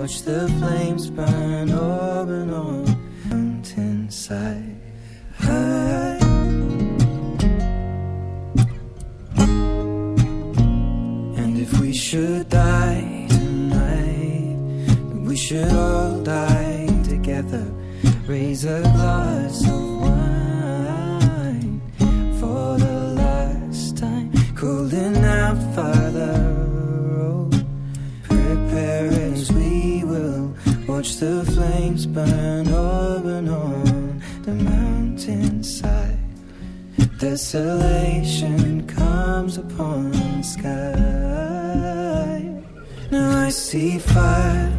watch the flames burn open on the mountainside. And if we should die tonight, we should all die together. Raise a glass of wine for the last time. Cooling out, Father. Watch the flames burn open on the mountainside. Desolation comes upon the sky. Now I see fire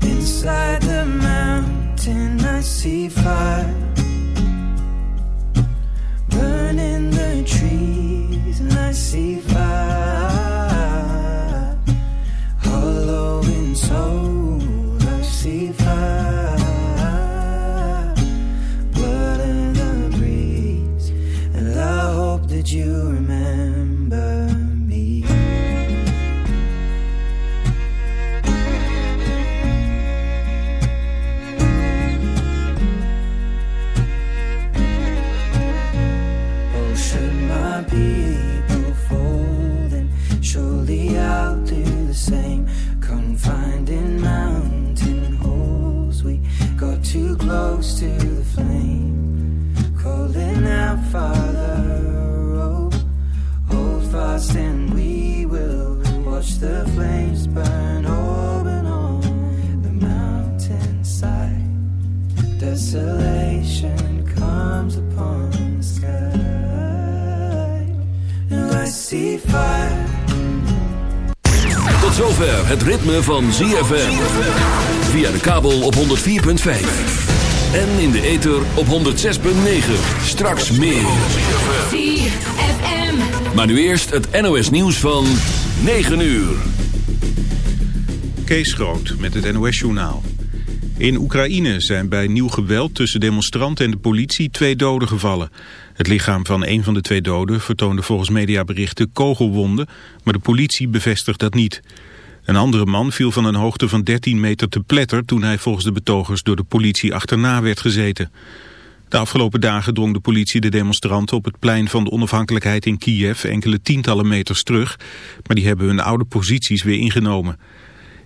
inside the mountain. I see fire burning the trees, and I see fire close to the flame. Calling out, Father, oh, hold fast and we will watch the flames burn open on the mountainside. Desolation comes upon the sky. And I see fire. Tot zover het ritme van ZFM. Via de kabel op 104.5. En in de ether op 106.9. Straks meer. Maar nu eerst het NOS nieuws van 9 uur. Kees Groot met het NOS-journaal. In Oekraïne zijn bij nieuw geweld tussen demonstranten en de politie twee doden gevallen. Het lichaam van een van de twee doden vertoonde volgens mediaberichten kogelwonden, maar de politie bevestigt dat niet. Een andere man viel van een hoogte van 13 meter te pletter toen hij volgens de betogers door de politie achterna werd gezeten. De afgelopen dagen drong de politie de demonstranten op het plein van de onafhankelijkheid in Kiev enkele tientallen meters terug, maar die hebben hun oude posities weer ingenomen.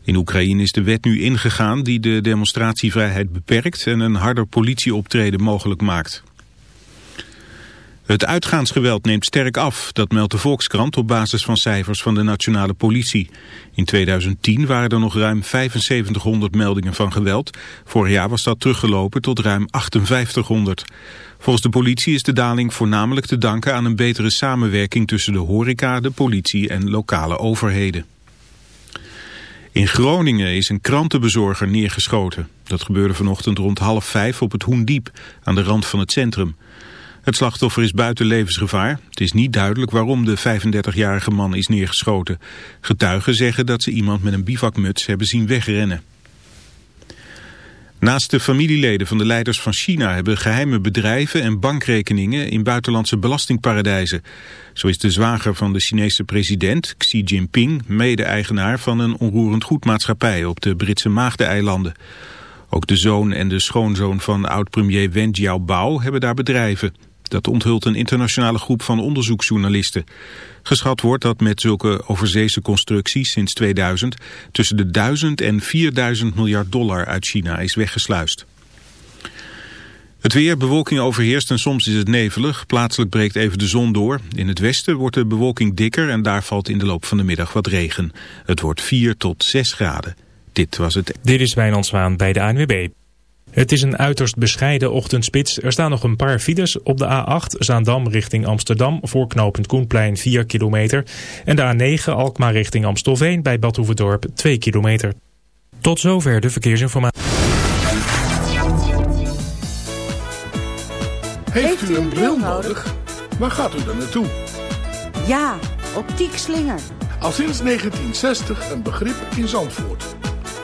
In Oekraïne is de wet nu ingegaan die de demonstratievrijheid beperkt en een harder politieoptreden mogelijk maakt. Het uitgaansgeweld neemt sterk af, dat meldt de Volkskrant op basis van cijfers van de nationale politie. In 2010 waren er nog ruim 7500 meldingen van geweld. Vorig jaar was dat teruggelopen tot ruim 5800. Volgens de politie is de daling voornamelijk te danken aan een betere samenwerking tussen de horeca, de politie en lokale overheden. In Groningen is een krantenbezorger neergeschoten. Dat gebeurde vanochtend rond half vijf op het Hoendiep, aan de rand van het centrum. Het slachtoffer is buiten levensgevaar. Het is niet duidelijk waarom de 35-jarige man is neergeschoten. Getuigen zeggen dat ze iemand met een bivakmuts hebben zien wegrennen. Naast de familieleden van de leiders van China hebben geheime bedrijven en bankrekeningen in buitenlandse belastingparadijzen. Zo is de zwager van de Chinese president, Xi Jinping, mede-eigenaar van een onroerend goedmaatschappij op de Britse Maagdeneilanden. Ook de zoon en de schoonzoon van oud-premier Wen Jiabao hebben daar bedrijven. Dat onthult een internationale groep van onderzoeksjournalisten. Geschat wordt dat met zulke overzeese constructies sinds 2000 tussen de 1000 en 4000 miljard dollar uit China is weggesluist. Het weer, bewolking overheerst en soms is het nevelig. Plaatselijk breekt even de zon door. In het westen wordt de bewolking dikker en daar valt in de loop van de middag wat regen. Het wordt 4 tot 6 graden. Dit was het. Dit is Wijnand Zwaan bij de ANWB. Het is een uiterst bescheiden ochtendspits. Er staan nog een paar files op de A8 Zaandam richting Amsterdam voor knooppunt Koenplein 4 kilometer. En de A9 Alkmaar richting Amstelveen bij Badhoevedorp 2 kilometer. Tot zover de verkeersinformatie. Heeft u een bril nodig? Waar gaat u dan naartoe? Ja, optiek slinger. Al sinds 1960 een begrip in Zandvoort.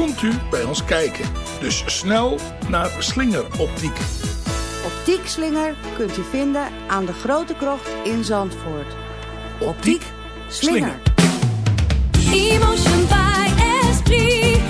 Komt u bij ons kijken. Dus snel naar Slinger Optiek. Optiek Slinger kunt u vinden aan de Grote Krocht in Zandvoort. Optiek Slinger. Emotion by Esprit.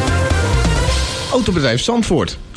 Autobedrijf Zandvoort,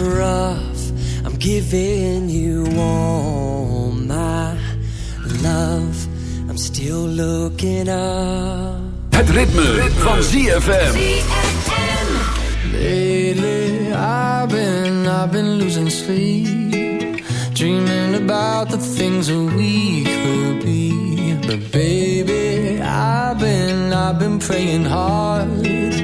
rough. I'm giving you all my love. I'm still looking up. Het ritme, ritme. van ZFM. Lately, I've been, I've been losing sleep. Dreaming about the things that we could be. But baby, I've been, I've been praying hard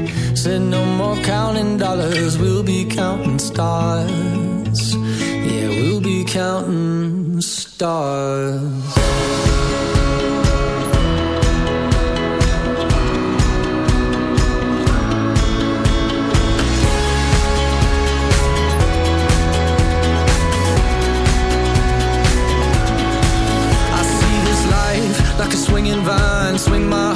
said no more counting dollars, we'll be counting stars. Yeah, we'll be counting stars. swinging vine, swing my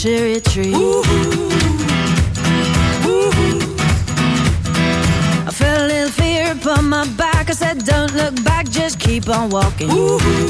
cherry tree. Ooh, ooh. I felt a little fear upon my back. I said, Don't look back, just keep on walking. Ooh.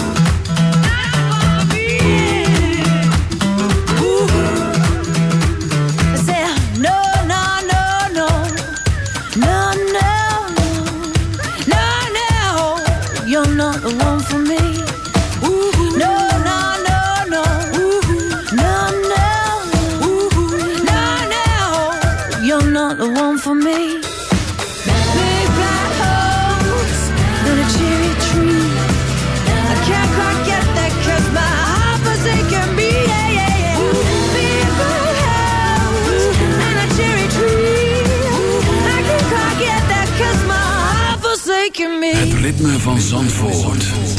van Zandvoort.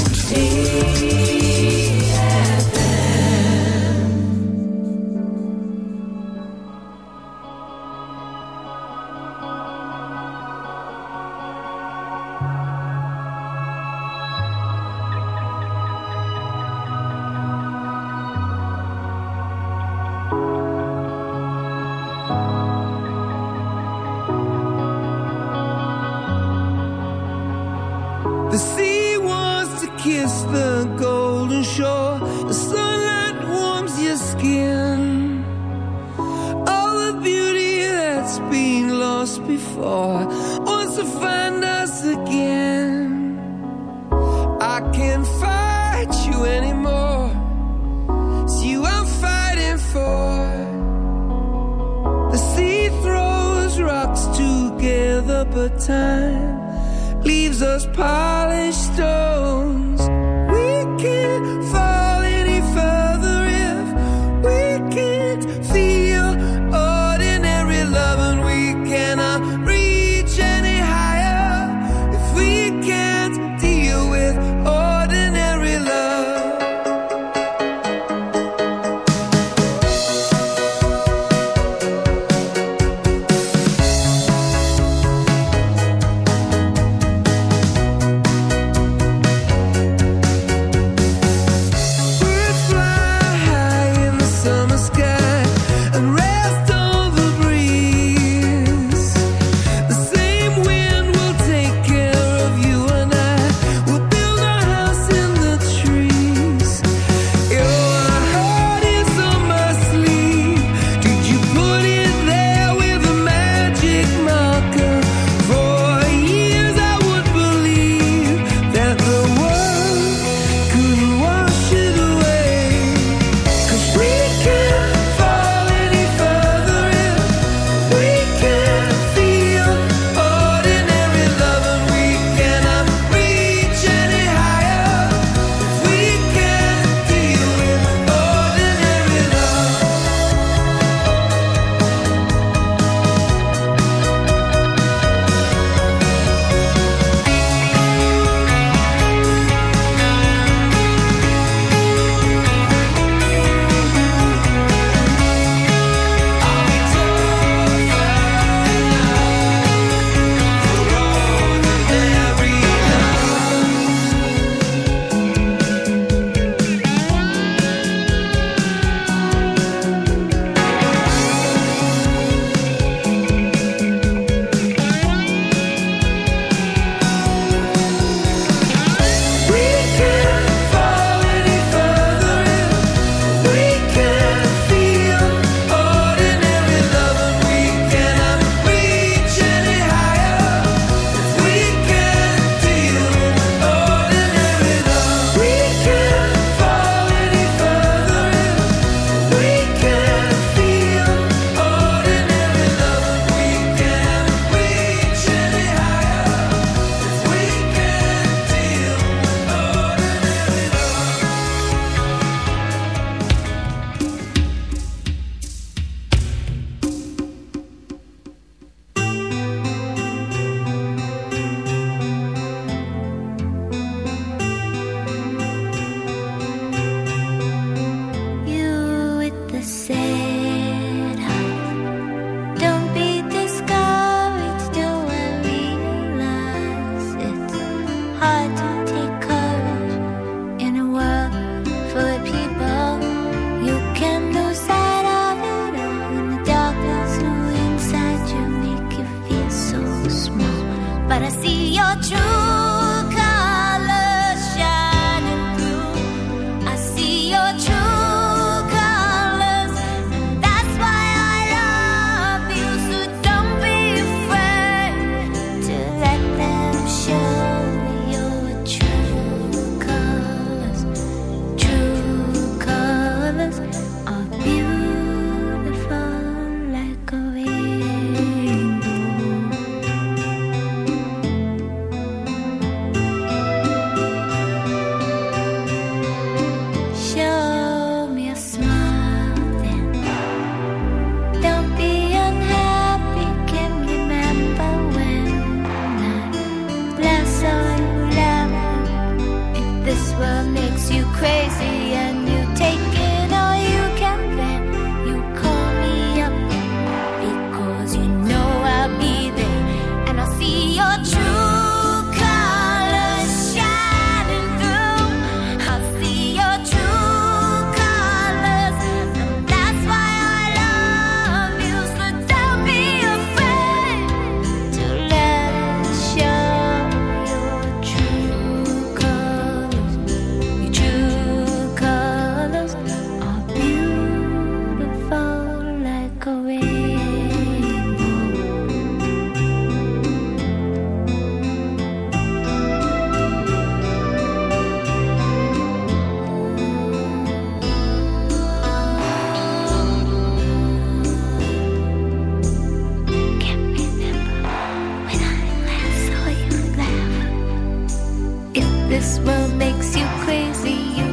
World makes you crazy, you